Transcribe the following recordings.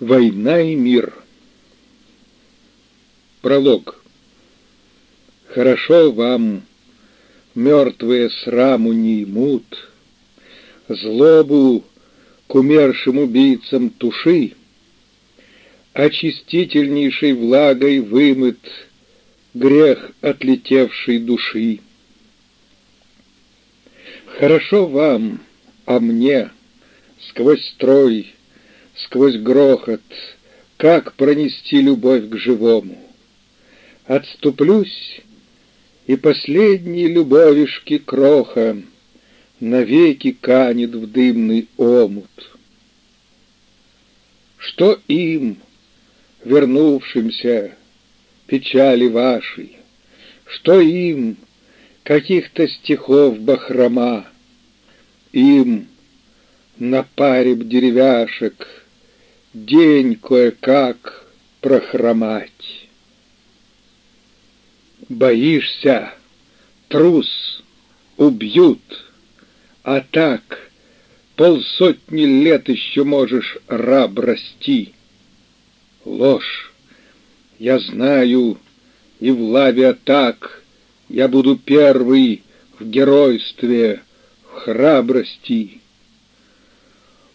Война и мир. Пролог. Хорошо вам, мертвые сраму не имут, Злобу к умершим убийцам туши, Очистительнейшей влагой вымыт Грех отлетевшей души. Хорошо вам, а мне, сквозь строй, сквозь грохот, как пронести любовь к живому. Отступлюсь, и последней любовишки кроха навеки канет в дымный омут. Что им, вернувшимся, печали вашей, что им, каких-то стихов бахрома, им на паре б деревяшек — день кое-как прохромать. Боишься, трус, убьют, а так полсотни лет еще можешь раб расти. Ложь, я знаю, и в лаве атак я буду первый в геройстве, в храбрости.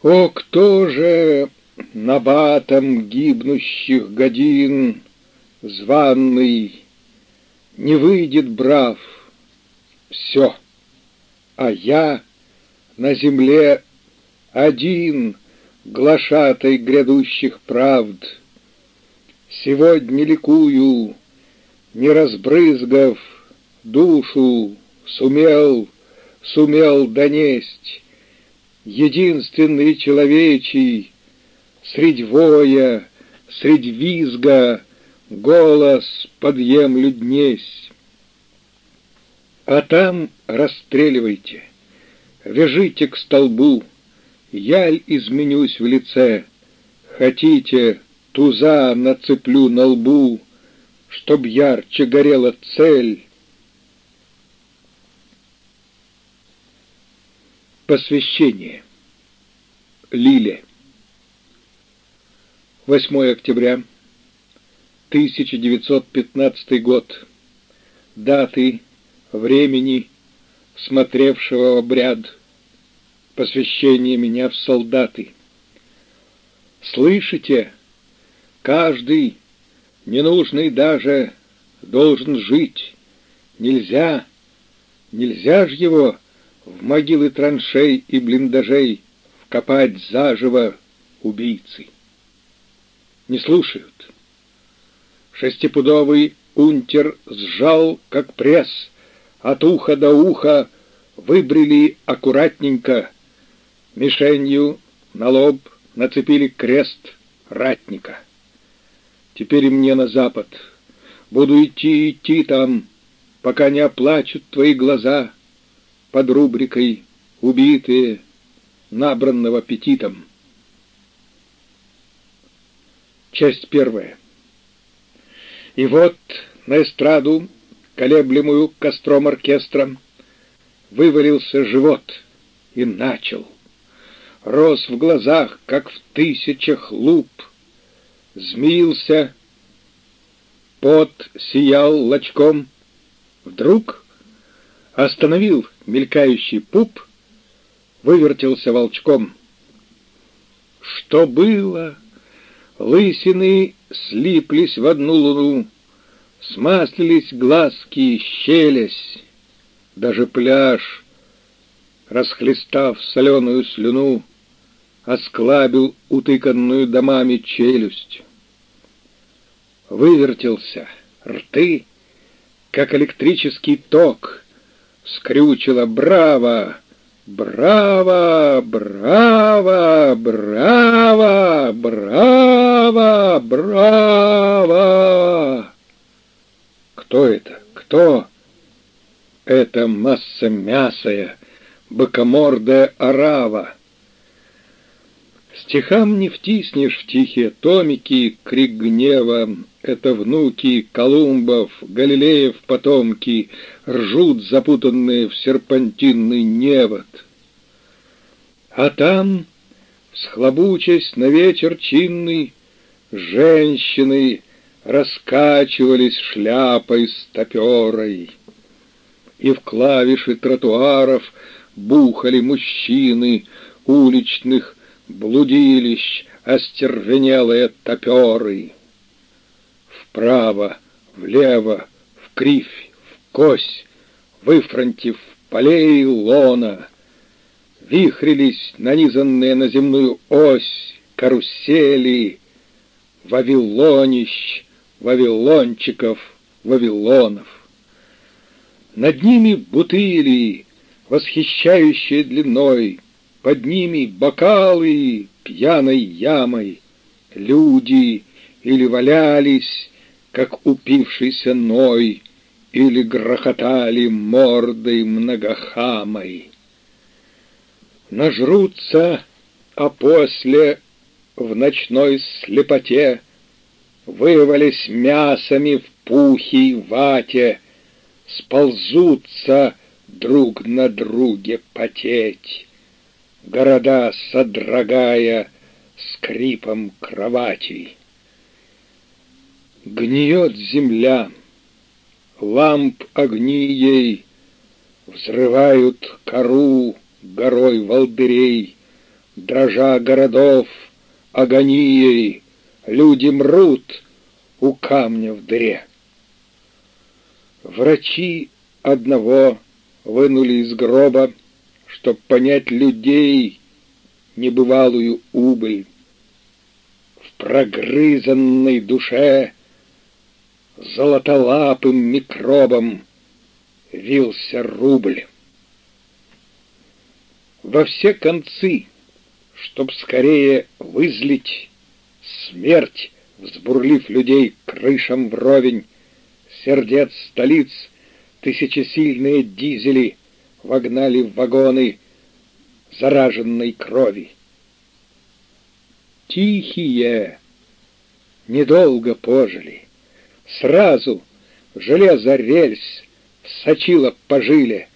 О, кто же набатом гибнущих годин званный не выйдет брав. Все, а я на земле один глашатай грядущих правд. Сегодня ликую, не разбрызгав душу, сумел, сумел донесть единственный человечий Средь воя, средь визга голос подъемлю днесь. А там расстреливайте, вяжите к столбу, Яль изменюсь в лице, хотите, туза нацеплю на лбу, Чтоб ярче горела цель. Посвящение. Лиля. 8 октября 1915 год. Даты, времени, смотревшего обряд, посвящение меня в солдаты. Слышите? Каждый, ненужный даже, должен жить. Нельзя, нельзя ж его в могилы траншей и блиндажей вкопать заживо убийцы не слушают. Шестипудовый унтер сжал, как пресс, от уха до уха выбрили аккуратненько, мишенью на лоб нацепили крест ратника. Теперь мне на запад. Буду идти, идти там, пока не оплачут твои глаза под рубрикой «Убитые, набранного аппетитом». Часть первая. И вот на эстраду, колеблемую костром оркестра, вывалился живот и начал. Рос в глазах, как в тысячах луп, змеился, пот сиял лочком. Вдруг остановил мелькающий пуп, вывертелся волчком. Что было? Лысины слиплись в одну луну, Смаслились глазки, щелясь. Даже пляж, расхлестав соленую слюну, Осклабил утыканную домами челюсть. Вывертелся, рты, как электрический ток, Скрючило «Браво!» «Браво! Браво! Браво! Браво! Браво!» Кто это? Кто? Это масса мясая, быкомордая орава. Стихам не втиснешь в тихие томики крик гнева. Это внуки Колумбов, Галилеев потомки ржут запутанные в серпантинный невод. А там, схлобучась на вечер чинный, женщины раскачивались шляпой с топерой. И в клавиши тротуаров бухали мужчины уличных блудилищ, остервенелые топеры. Вправо, влево, в кривь, в кось, выфронтив полей лона, вихрились нанизанные на земную ось карусели вавилонищ, вавилончиков, вавилонов. Над ними бутыли, восхищающие длиной, под ними бокалы пьяной ямой. Люди или валялись, как упившийся ной, или грохотали мордой многохамой. Нажрутся, а после в ночной слепоте Вывались мясами в пухе и вате, Сползутся друг на друге потеть, Города содрогая скрипом кроватей. Гниет земля, ламп огни ей Взрывают кору горой волдырей, Дрожа городов агонией, Люди мрут у камня в дыре. Врачи одного вынули из гроба, Чтоб понять людей небывалую убыль. В прогрызанной душе Золотолапым микробом Вился рубль. Во все концы, чтоб скорее вызлить Смерть, взбурлив людей крышам вровень, Сердец столиц тысячесильные дизели Вогнали в вагоны зараженной крови. Тихие недолго пожили. Сразу железо рельс всочило по жиле,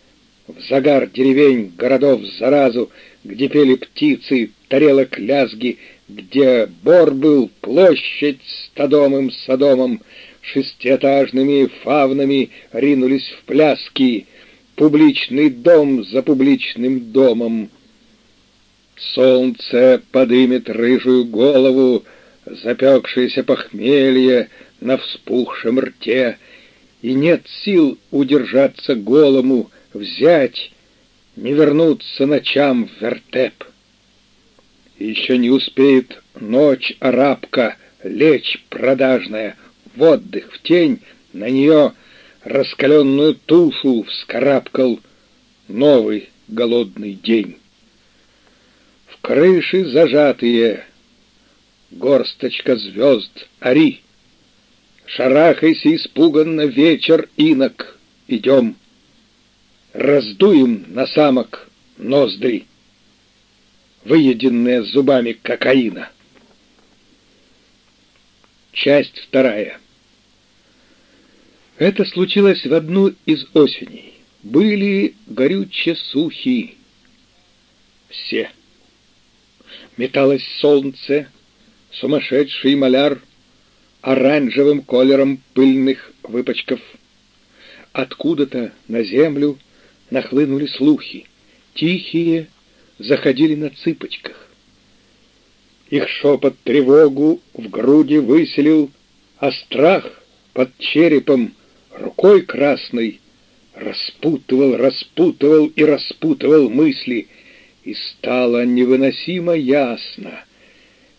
В загар деревень городов заразу, Где пели птицы, тарелок лязги, Где бор был площадь с Тодомым Содомом, Шестиэтажными фавнами ринулись в пляски, Публичный дом за публичным домом. Солнце подымет рыжую голову, Запекшееся похмелье на вспухшем рте, И нет сил удержаться голому, Взять, не вернуться ночам в вертеп. Еще не успеет ночь арабка Лечь продажная в отдых, в тень, На нее раскаленную тушу вскарабкал Новый голодный день. В крыши зажатые горсточка звезд ори. Шарахайся испуганно вечер инок, идем. Раздуем на самок ноздри, выеденные зубами кокаина. Часть вторая. Это случилось в одну из осеней. Были горюче сухи. Все. Металось солнце, сумасшедший маляр оранжевым колером пыльных выпачков. Откуда-то на землю нахлынули слухи, тихие, заходили на цыпочках. Их шепот тревогу в груди выселил, а страх под черепом рукой красной распутывал, распутывал и распутывал мысли, и стало невыносимо ясно —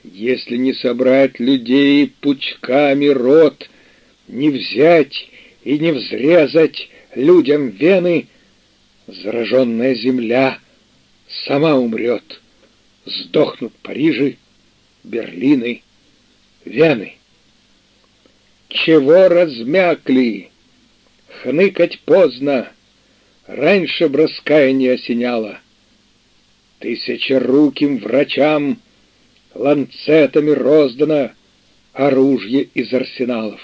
если не собрать людей пучками рот, не взять и не взрезать людям вены, зараженная земля сама умрет. Сдохнут Парижи, Берлины, Вены. Чего размякли? Хныкать поздно, раньше б раскаяние осеняло. Тысячеруким врачам — ланцетами роздано оружие из арсеналов.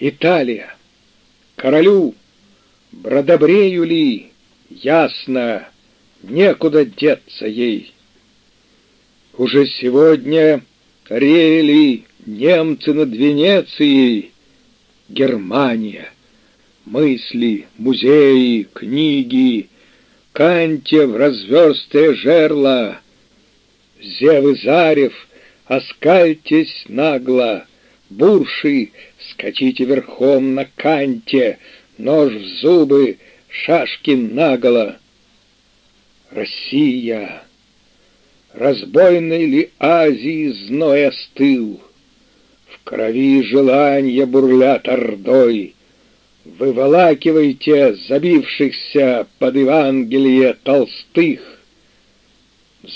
Италия, королю, бродобрею ли, ясно, некуда деться ей. Уже сегодня рели немцы над Венецией, Германия, мысли, музеи, книги, Канте в разверстое жерло, Зевы Зарев, оскальтесь нагло, Бурши, скачите верхом на канте, Нож в зубы, шашки наголо. Россия! Разбойной ли Азии зной остыл? В крови желания бурлят ордой. Выволакивайте забившихся под Евангелие толстых.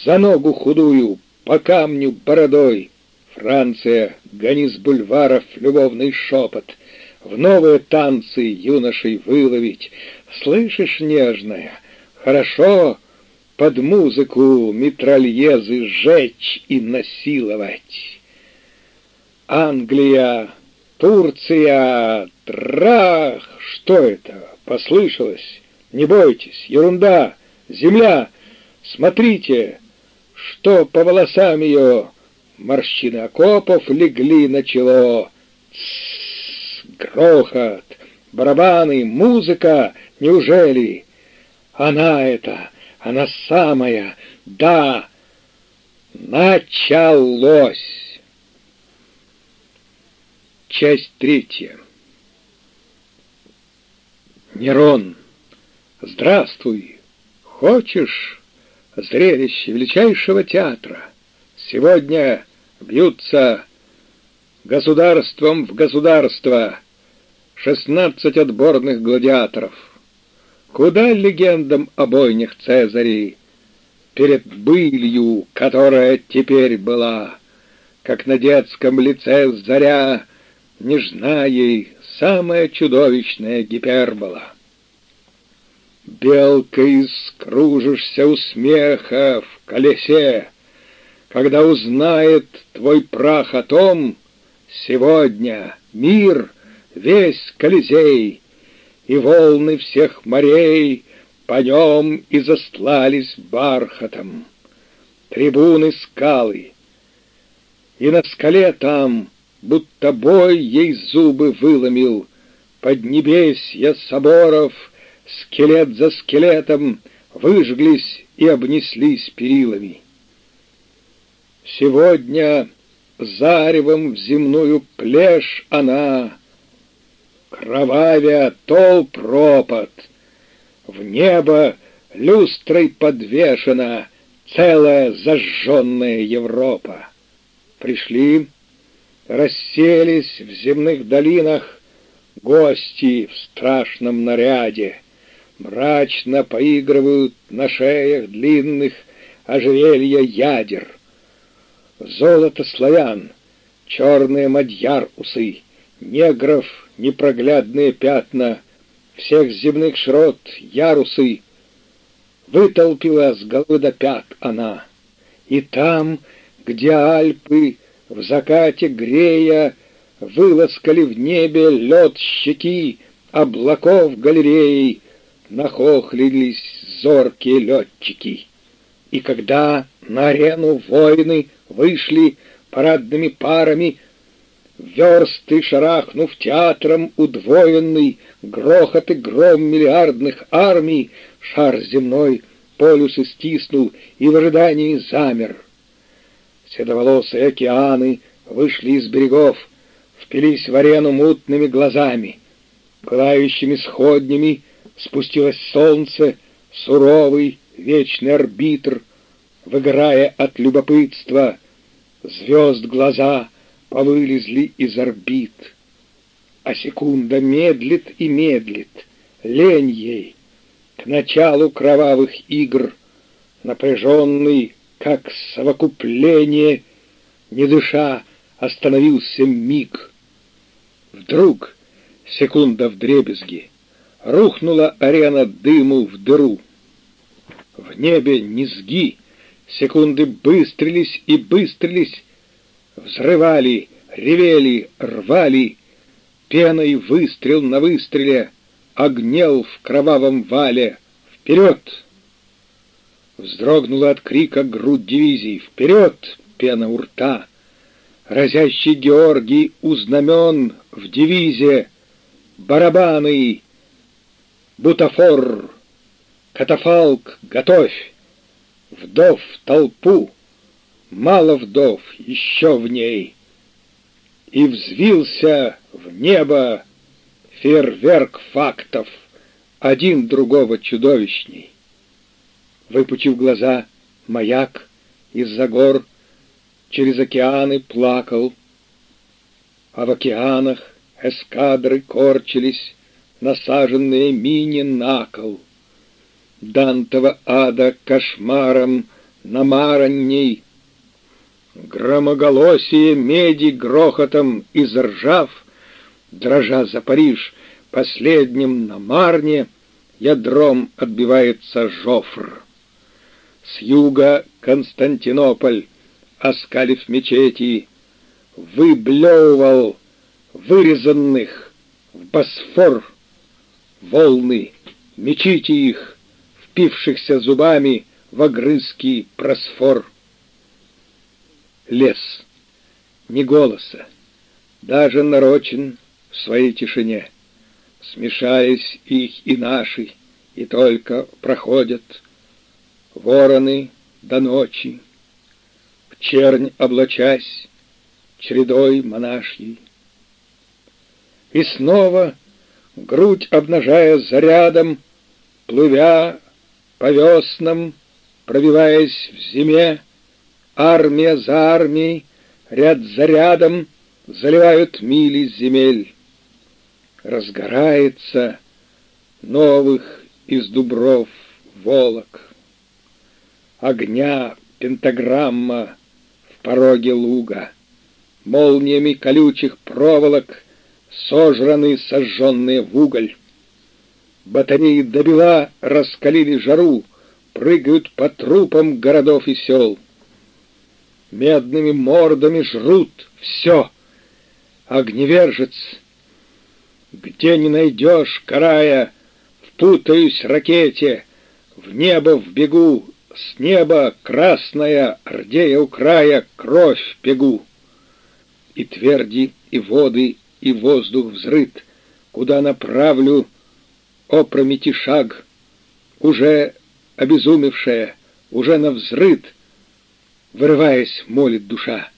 За ногу худую, по камню бородой. Франция, гони с бульваров любовный шепот. В новые танцы юношей выловить. Слышишь, нежная, хорошо под музыку митральезы сжечь и насиловать. Англия, Турция, трах! Что это? Послышалось? Не бойтесь, ерунда, земля. Смотрите, что по волосам ее морщины окопов легли на чело. Тссс, грохот, барабаны, музыка, неужели? Она это, она самая, да, началось. Часть третья. Нерон, здравствуй. Хочешь зрелище величайшего театра? Сегодня бьются государством в государство шестнадцать отборных гладиаторов. Куда легендам о бойнях Цезарей перед былью, которая теперь была, как на детском лице заря, нежна ей самая чудовищная гипербола. Белкой скружишься у смеха в колесе, когда узнает твой прах о том, сегодня мир, весь Колизей и волны всех морей по нем и застлались бархатом. Трибуны скалы, и на скале там, будто бой ей зубы выломил, Поднебесья соборов, скелет за скелетом, выжглись и обнеслись перилами. Сегодня заревом в земную плешь она кровавя тол пропад. В небо люстрой подвешена целая зажженная Европа. Пришли, расселись в земных долинах гости в страшном наряде, мрачно поигрывают на шеях длинных ожерелья ядер. Золото славян, черные мадьяр усы, негров непроглядные пятна, всех земных широт ярусы, вытолпила с головы до пят она. И там, где Альпы в закате грея выласкали в небе лед щеки облаков галереи, нахохлились зоркие летчики. И когда на арену воины вышли парадными парами, Версты, шарахнув театром удвоенный, Грохот и гром миллиардных армий, Шар земной полюсы стиснул И в ожидании замер. Седоволосые океаны вышли из берегов, Впились в арену мутными глазами. Пылающими сходнями спустилось солнце, Суровый, вечный арбитр, Выгорая от любопытства, Звезд глаза — повылезли из орбит. А секунда медлит и медлит, лень ей, к началу кровавых игр, напряженный, как совокупление, не дыша, остановился миг. Вдруг, секунда в дребезги, рухнула арена дыму в дыру. В небе низги, секунды быстрились и быстрились, взрывали, ревели, рвали, пеной выстрел на выстреле, огнел в кровавом вале. Вперед! Вздрогнула от крика грудь дивизии. «Вперед!» — пена у рта. Разящий Георгий у знамен в дивизе. Барабаны! Бутафор! Катафалк, готовь! Вдов толпу! Мало вдов, еще в ней! И взвился в небо фейерверк фактов, один другого чудовищней. Выпучив глаза, маяк из-за гор через океаны плакал, а в океанах эскадры корчились, насаженные мини на кол. Дантова ада кошмаром намаранней, Громоголосие меди грохотом изржав, Дрожа за Париж, последним на Марне, Ядром отбивается Жофр. С юга Константинополь, оскалив мечети, Выблевывал вырезанных в Босфор волны, мечите их, впившихся зубами в огрызкий просфор. Лес, ни голоса, даже нарочен в своей тишине. Смешались их и наши, и только проходят вороны до ночи, в чернь облачась чередой монашьей. И снова, грудь обнажая зарядом, плывя по веснам, пробиваясь в зиме, армия за армией, ряд за рядом заливают мили земель. Разгорается новых из дубров волок. Огня пентаграмма в пороге луга, молниями колючих проволок сожраны сожженные в уголь. Батареи добила раскалили жару, прыгают по трупам городов и сел. Медными мордами жрут все. Огневержец, где не найдешь карая, впутаюсь ракете, в небо вбегу, с неба красная, рдея у края, кровь пегу. И тверди, и воды, и воздух взрыт, куда направлю опромети шаг, уже обезумевшая, уже навзрыт, вырываясь, молит душа.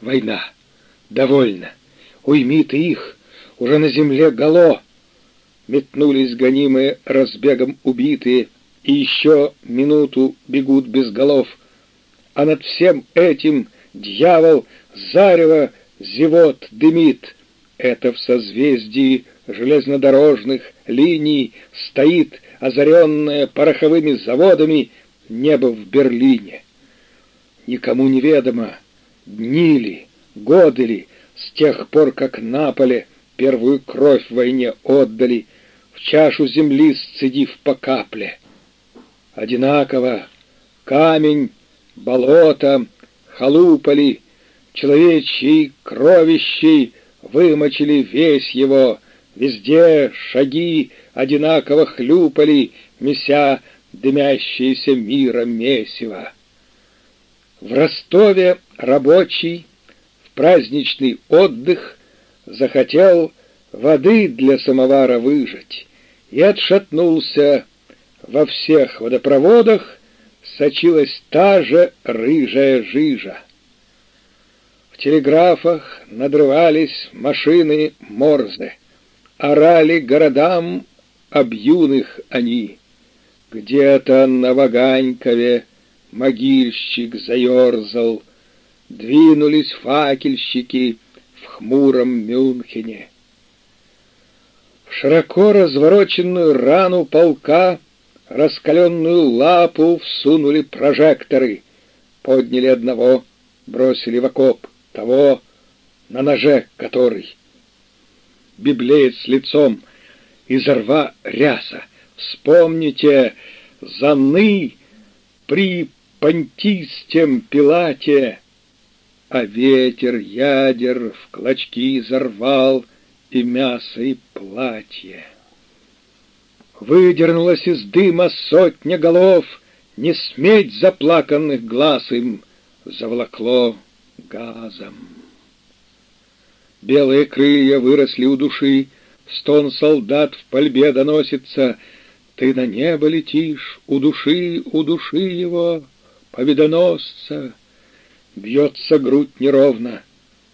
Война. Довольно. Уйми ты их. Уже на земле гало. Метнулись гонимые разбегом убитые, и еще минуту бегут без голов. А над всем этим дьявол зарево зевот дымит. Это в созвездии железнодорожных линий стоит, озаренное пороховыми заводами, небо в Берлине. Никому неведомо, дни ли, годы ли, с тех пор, как на поле первую кровь в войне отдали, в чашу земли сцедив по капле. Одинаково камень, болото, халуполи, человечьей кровищей вымочили весь его, везде шаги одинаково хлюпали, меся дымящееся мира месиво. В Ростове рабочий в праздничный отдых захотел воды для самовара выжать и отшатнулся. Во всех водопроводах сочилась та же рыжая жижа. В телеграфах надрывались машины Морзе, орали городам об юных они. Где-то на Ваганькове могильщик заерзал, Двинулись факельщики в хмуром Мюнхене. В широко развороченную рану полка Раскаленную лапу всунули прожекторы, Подняли одного, бросили в окоп, Того, на ноже который. Библеец лицом из рва ряса. Вспомните, заны при понтистем Пилате, А ветер ядер в клочки зарвал И мясо, и платье. Выдернулась из дыма сотня голов, Не сметь заплаканных глаз им заволокло газом. Белые крылья выросли у души, Стон солдат в пальбе доносится. Ты на небо летишь, у души, у души его, победоносца. Бьется грудь неровно.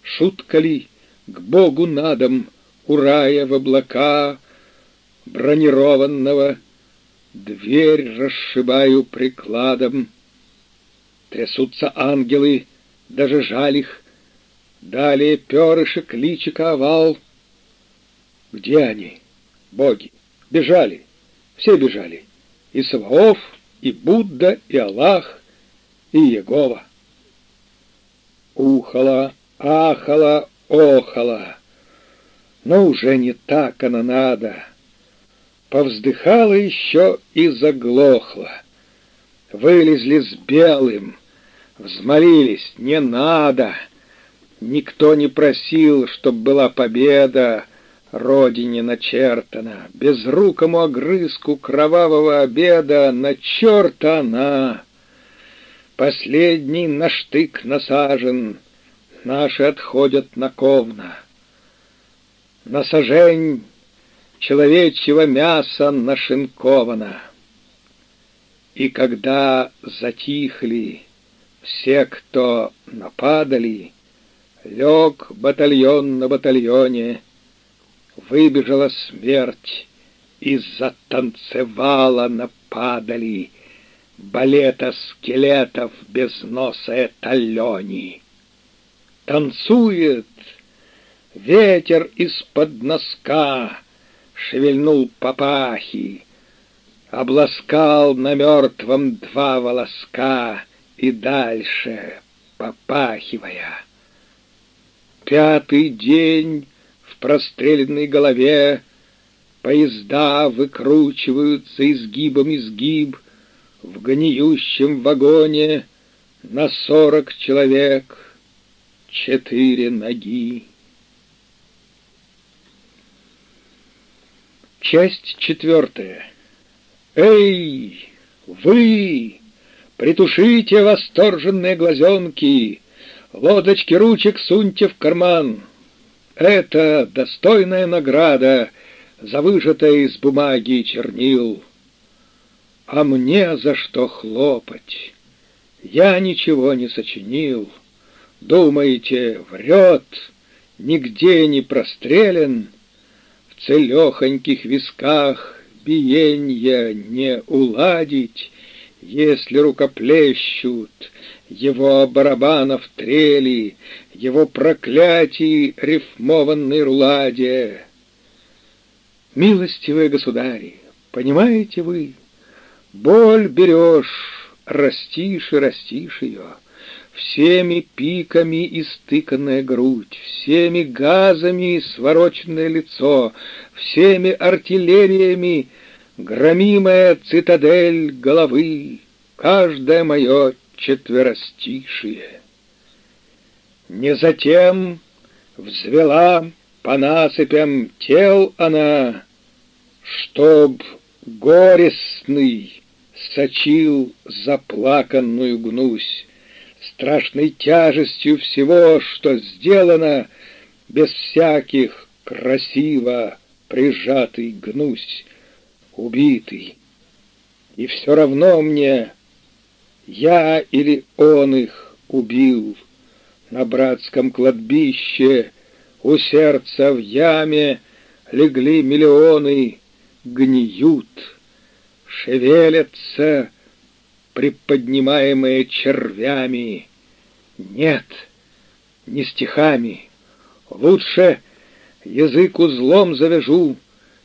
Шутка ли к Богу надом, урая в облака бронированного, Дверь расшибаю прикладом. Трясутся ангелы, даже жаль их. Далее перышек личика овал. Где они, боги? Бежали, все бежали. И Саваоф, и Будда, и Аллах, и Егова. Ухала, ахала, охала. Но уже не так она надо. Повздыхала еще и заглохла. Вылезли с белым, взмолились, не надо. Никто не просил, чтоб была победа, родине начертана, безрукому огрызку кровавого обеда на черта она. Последний на штык насажен, наши отходят на ковна. На сажень человечьего мяса нашинковано. И когда затихли все, кто нападали, Лег батальон на батальоне, Выбежала смерть и затанцевала на падали Балета скелетов без носа эталёни. Танцует ветер из-под носка, Шевельнул папахи, Обласкал на мертвом два волоска И дальше попахивая. Пятый день в простреленной голове Поезда выкручиваются изгибом изгиб В гниющем вагоне на сорок человек Четыре ноги. Часть четвертая. Эй, вы, притушите восторженные глазенки, Лодочки ручек суньте в карман. Это достойная награда за выжатое из бумаги чернил. А мне за что хлопать? Я ничего не сочинил. Думаете, врет, нигде не прострелен — целехоньких висках биенья не уладить, если рукоплещут его барабанов трели, его проклятий рифмованной руладе. Милостивые государи, понимаете вы, боль берешь, растишь и растишь ее — всеми пиками истыканная грудь, всеми газами свороченное лицо, всеми артиллериями громимая цитадель головы, каждое мое четверостишие. Не затем взвела по насыпям тел она, чтоб горестный сочил заплаканную гнусь, страшной тяжестью всего, что сделано, без всяких красиво прижатый гнусь, убитый. И все равно мне, я или он их убил, на братском кладбище у сердца в яме легли миллионы, гниют, шевелятся, приподнимаемые червями. Нет, не стихами. Лучше язык узлом завяжу,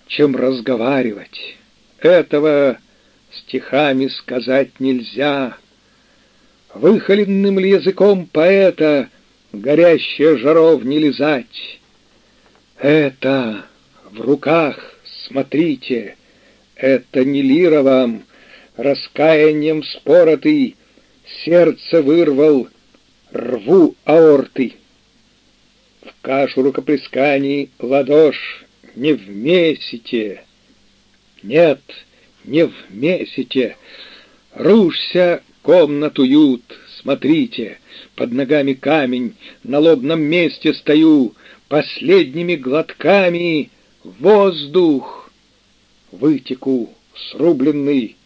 чем разговаривать. Этого стихами сказать нельзя. Выхоленным ли языком поэта горящие жаров не лизать? Это в руках, смотрите, это не лира вам, раскаянием споротый, сердце вырвал, рву аорты. В кашу рукоплесканий ладошь. Не вмесите, нет, не вмесите, Рушься, комнату ют, смотрите, под ногами камень, на лобном месте стою, последними глотками воздух. Вытеку срубленный,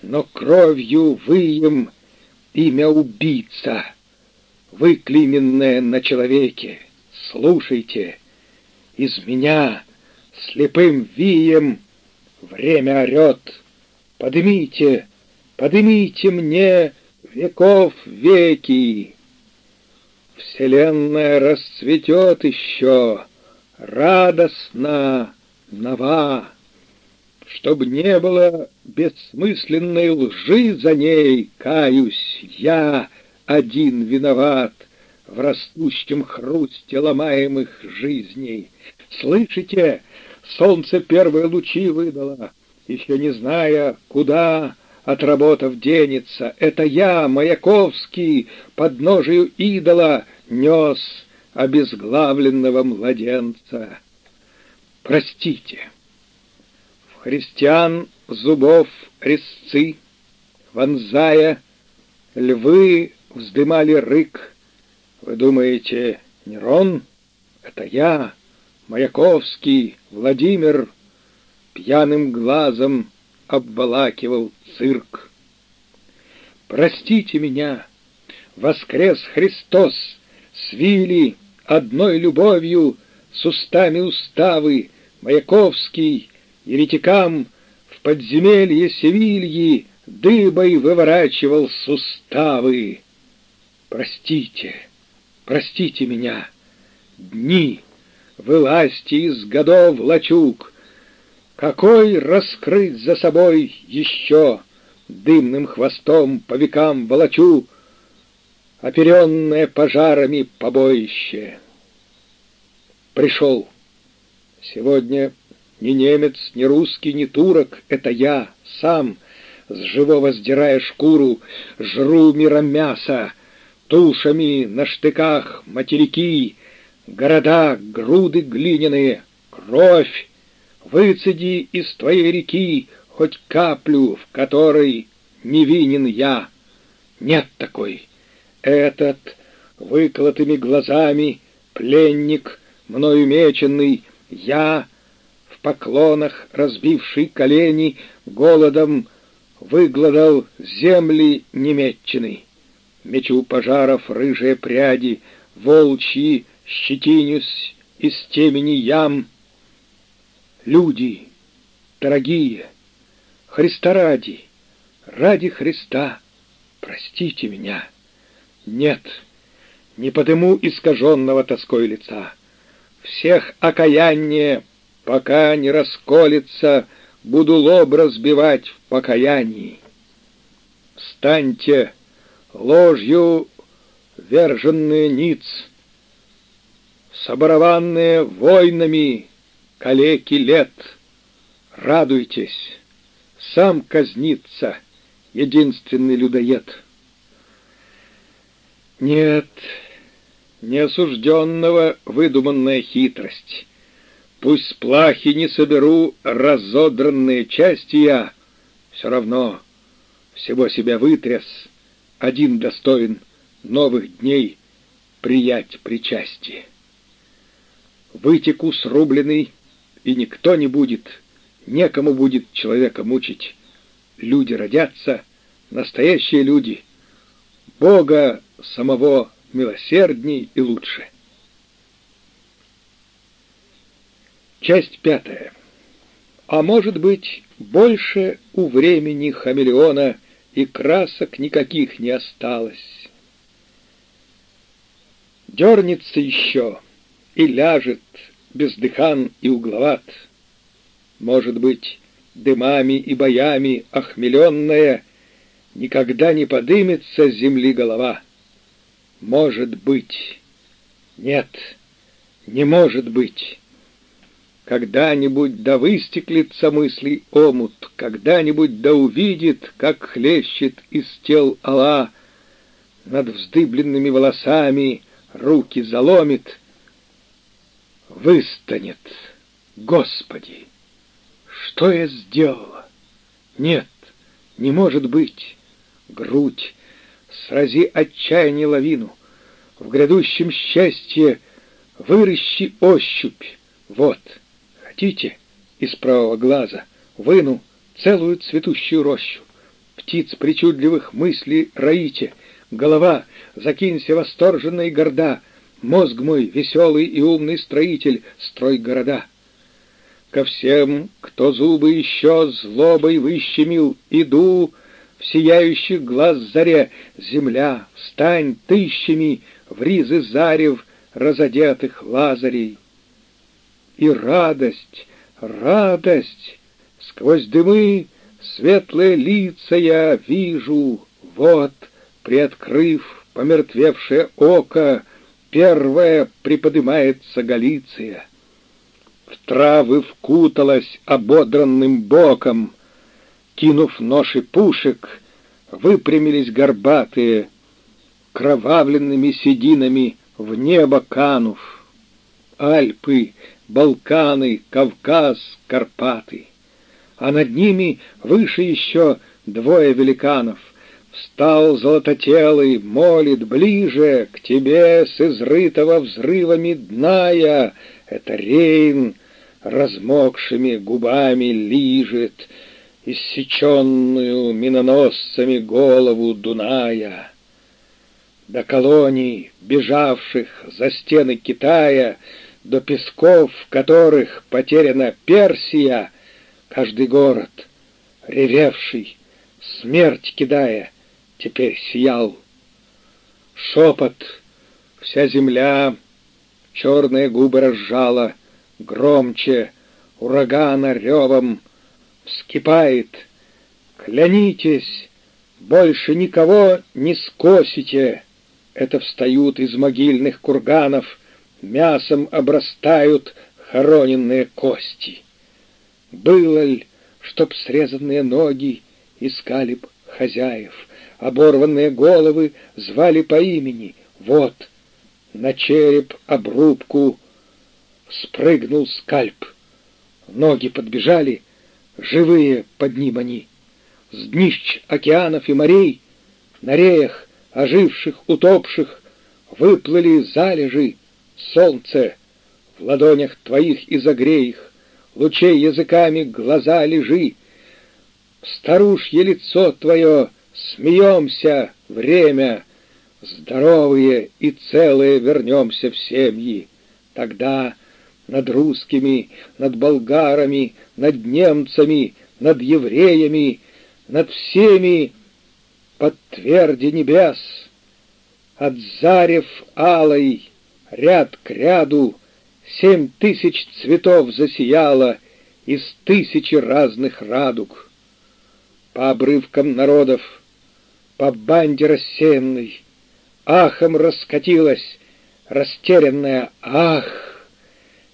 но кровью выем имя убийца, выклейменное на человеке. Слушайте, из меня слепым вием время орет. Поднимите, поднимите мне веков веки. Вселенная расцветет еще, радостно, нова, Чтоб не было бессмысленной лжи за ней, каюсь, я один виноват в растущем хрусте ломаемых жизней. Слышите, солнце первые лучи выдало, еще не зная, куда отработав денется. Это я, Маяковский, под ножию идола нес обезглавленного младенца. Простите. В христиан зубов резцы, вонзая, львы вздымали рык. Вы думаете, Нерон? Это я, Маяковский, Владимир, пьяным глазом обволакивал цирк. Простите меня, воскрес Христос, свили одной любовью с устами уставы, Маяковский, еретикам в подземелье Севильи дыбой выворачивал суставы. Простите, простите меня, дни, вылазьте из годов лачуг, какой раскрыть за собой еще дымным хвостом по векам волочу, оперенное пожарами побоище? Пришел. Сегодня ни немец, ни русский, ни турок — это я, сам, с живого сдирая шкуру, жру мира мяса, тушами на штыках материки, города, груды глиняные, кровь, Выцеди из твоей реки хоть каплю, в которой невинен я. Нет такой. Этот, выколотыми глазами, пленник, мною меченный, я, в поклонах разбивший колени, голодом выгладал земли немеччины. Мечу пожаров рыжие пряди, волчьи, щетинюсь из темени ям — Люди, дорогие, Христа ради, ради Христа, простите меня. Нет, не подыму искаженного тоской лица. Всех окаяние, пока не расколется, буду лоб разбивать в покаянии. Встаньте, ложью верженные ниц, соборованные войнами, калеки лет. Радуйтесь, сам казнится единственный людоед. Нет, неосужденного выдуманная хитрость. Пусть плахи не соберу разодранные части я, все равно всего себя вытряс, один достоин новых дней приять причастие. Вытеку срубленный и никто не будет, некому будет человека мучить. Люди родятся, настоящие люди, Бога самого милосердней и лучше. Часть пятая. А может быть, больше у времени хамелеона и красок никаких не осталось. Дернется еще и ляжет, бездыхан и угловат. Может быть, дымами и боями охмеленная никогда не подымется с земли голова. Может быть. Нет, не может быть. Когда-нибудь да выстеклится мыслей омут, когда-нибудь да увидит, как хлещет из тел Алла, над вздыбленными волосами руки заломит — выстанет. Господи, что я сделала? Нет, Не может быть! Грудь, срази отчаяние лавину. В грядущем счастье выращи ощупь. Вот, хотите, из правого глаза выну целую цветущую рощу. Птиц причудливых мыслей роите, голова, закинься восторженно и горда, мозг мой, веселый и умный строитель, строй города. Ко всем, кто зубы еще злобой выщемил, иду, в сияющих глаз заре, земля, встань тысячами в ризы зарев разодетых лазарей. И радость, радость, сквозь дымы светлые лица я вижу, вот, приоткрыв помертвевшее око, первая приподнимается Галиция. В травы вкуталась ободранным боком, кинув ноши пушек, выпрямились горбатые, кровавленными сединами в небо канув. Альпы, Балканы, Кавказ, Карпаты. А над ними выше еще двое великанов. Встал золототелый, молит ближе к тебе с изрытого взрывами дна я. Это Рейн размокшими губами лижет иссеченную миноносцами голову Дуная. До колоний, бежавших за стены Китая, до песков, в которых потеряна Персия, каждый город, ревевший, смерть кидая, теперь сиял. Шепот, вся земля, черные губы разжала, громче, урагана ревом, вскипает. Клянитесь, больше никого не скосите. Это встают из могильных курганов, мясом обрастают хороненные кости. Было ли, чтоб срезанные ноги искали б хозяев, оборванные головы звали по имени, вот, на череп обрубку спрыгнул скальп. Ноги подбежали, живые под ним они. С днищ океанов и морей, на реях, оживших, утопших, выплыли залежи, солнце, в ладонях твоих и загрей их, лучей языками глаза лежи, старушье лицо твое смеемся, время, здоровые и целые вернемся в семьи. Тогда над русскими, над болгарами, над немцами, над евреями, над всеми под тверди небес. От зарев алой, ряд к ряду, семь тысяч цветов засияло из тысячи разных радуг. По обрывкам народов, по банде рассеянной, ахом раскатилась растерянная «Ах!»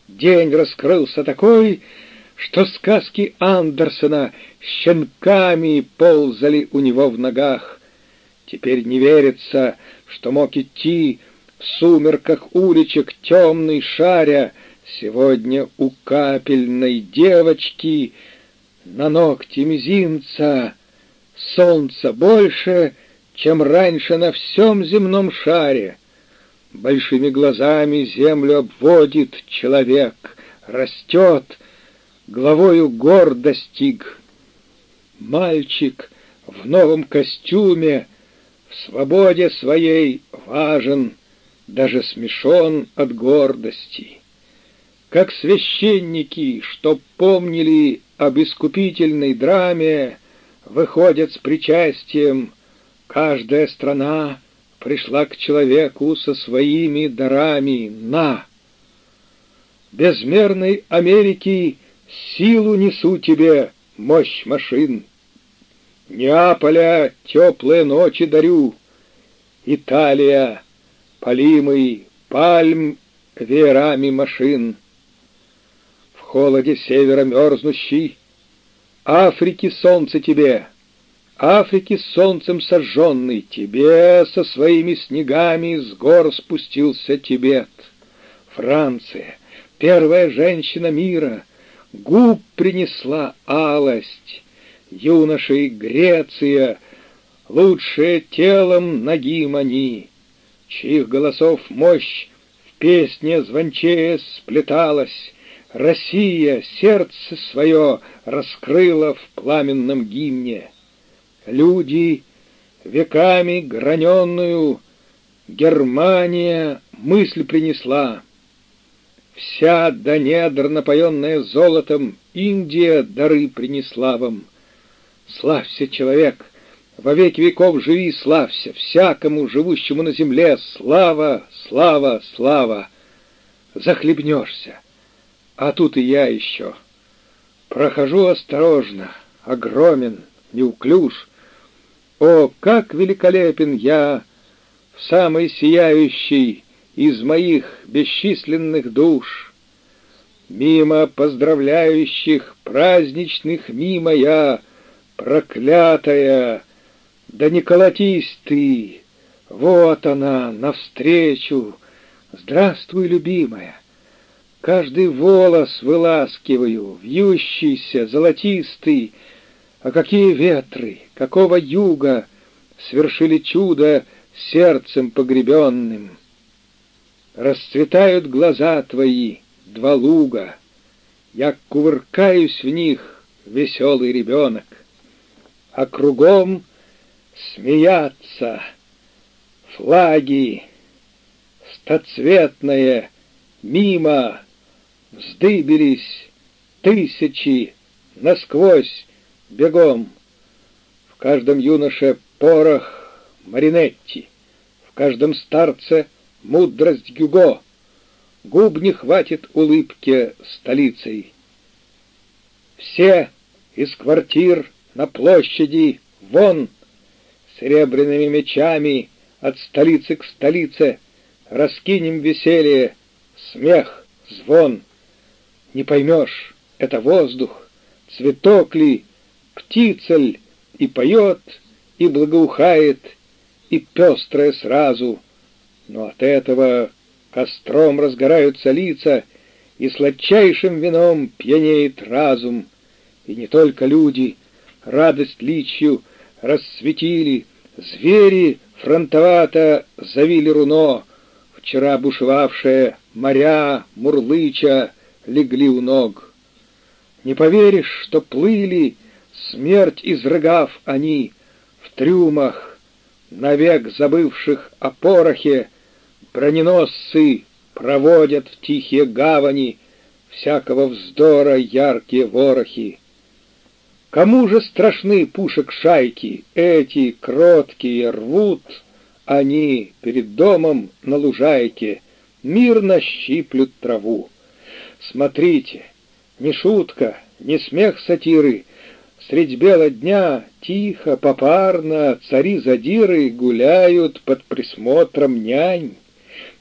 День раскрылся такой, что сказки Андерсона щенками ползали у него в ногах. Теперь не верится, что мог идти в сумерках уличек темный шаря сегодня у капельной девочки на ногте мизинца солнца больше, чем раньше на всем земном шаре. Большими глазами землю обводит человек, растет, главою гор достиг. Мальчик в новом костюме, в свободе своей важен, даже смешон от гордости. Как священники, что помнили об искупительной драме, выходят с причастием, каждая страна пришла к человеку со своими дарами на. Безмерной Америки силу несу тебе, мощь машин. Неаполя теплые ночи дарю, Италия, полимый пальм веерами машин. В холоде севера мерзнущий, Африки солнце тебе — Африки солнцем сожженный, тебе со своими снегами с гор спустился Тибет. Франция, первая женщина мира, губ принесла алость, юношей Греция, лучшие телом ногим они, чьих голосов мощь в песне звончее сплеталась, Россия сердце свое раскрыла в пламенном гимне. Люди веками граненную Германия мысль принесла. Вся до недр напоенная золотом Индия дары принесла вам. Славься, человек, во век веков живи, славься, всякому живущему на земле, слава, слава, слава. Захлебнешься, а тут и я еще. Прохожу осторожно, огромен, неуклюж. О, как великолепен я, самый сияющий из моих бесчисленных душ! Мимо поздравляющих праздничных мимо я, проклятая, да не колотись ты, вот она, навстречу, здравствуй, любимая. Каждый волос выласкиваю, вьющийся, золотистый, а какие ветры, какого юга свершили чудо сердцем погребенным. Расцветают глаза твои, два луга, я кувыркаюсь в них, веселый ребенок, а кругом смеяться флаги, стоцветное, мимо вздыбились тысячи насквозь бегом. В каждом юноше порох Маринетти, в каждом старце мудрость Гюго. Губ не хватит улыбке столицей. Все из квартир на площади вон серебряными мечами от столицы к столице раскинем веселье, смех, звон. Не поймешь, это воздух, цветок ли, птица ли, и поет, и благоухает, и пестрое сразу. Но от этого костром разгораются лица, и сладчайшим вином пьянеет разум. И не только люди радость личью рассветили, звери фронтовато завили руно, вчера бушевавшие моря, мурлыча, легли у ног. Не поверишь, что плыли, смерть изрыгав они, в трюмах, навек забывших о порохе, броненосцы проводят в тихие гавани всякого вздора яркие ворохи. Кому же страшны пушек шайки? Эти кроткие рвут, они перед домом на лужайке мирно щиплют траву. Смотрите, не шутка, не смех сатиры, Средь бела дня тихо, попарно Цари-задиры гуляют под присмотром нянь.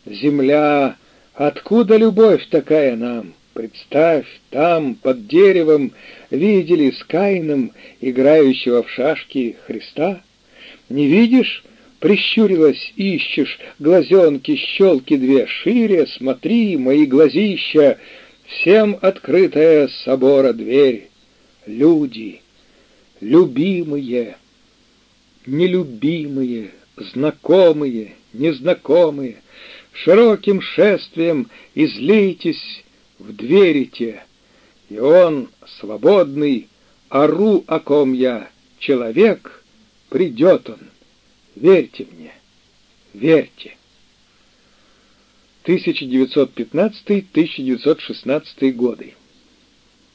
Земля, откуда любовь такая нам? Представь, там, под деревом, видели с Каином, играющего в шашки Христа? Не видишь? Прищурилась, ищешь, глазенки, щелки две, шире, смотри, мои глазища, всем открытая собора дверь. Люди, любимые, нелюбимые, знакомые, незнакомые, широким шествием излейтесь в двери те, и он, свободный, ору, о ком я, человек, придет он. Верьте мне, верьте. 1915-1916 годы.